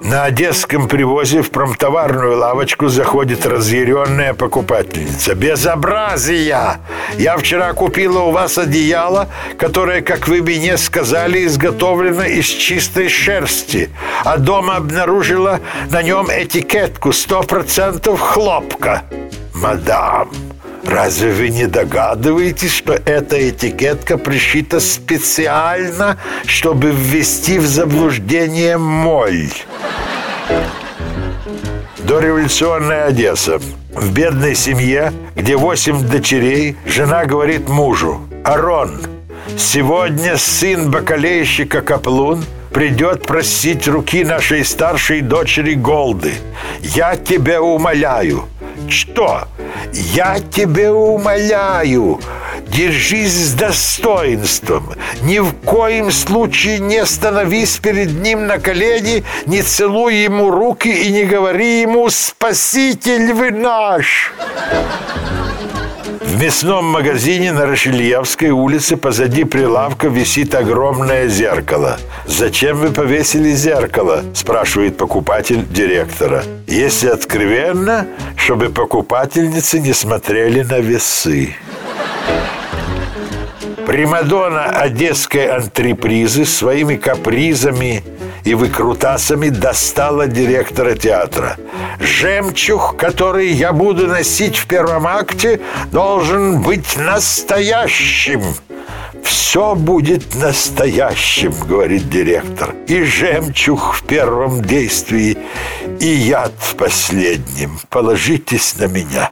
На одесском привозе в промтоварную лавочку заходит разъяренная покупательница. Безобразие! Я вчера купила у вас одеяло, которое, как вы мне сказали, изготовлено из чистой шерсти, а дома обнаружила на нем этикетку 100% хлопка. Мадам, Разве вы не догадываетесь, что эта этикетка пришита специально, чтобы ввести в заблуждение моль? Дореволюционная Одесса. В бедной семье, где восемь дочерей, жена говорит мужу, «Арон, сегодня сын бакалейщика Каплун придет просить руки нашей старшей дочери Голды. Я тебя умоляю». «Что? Я тебя умоляю, держись с достоинством. Ни в коем случае не становись перед ним на колени, не целуй ему руки и не говори ему «Спаситель вы наш!» В мясном магазине на Рашельевской улице позади прилавка висит огромное зеркало. «Зачем вы повесили зеркало?» – спрашивает покупатель директора. Если откровенно, чтобы покупательницы не смотрели на весы. Примадонна одесской антрепризы своими капризами и выкрутасами достала директора театра. «Жемчуг, который я буду носить в первом акте, должен быть настоящим!» «Все будет настоящим», — говорит директор. «И жемчуг в первом действии, и яд в последнем. Положитесь на меня».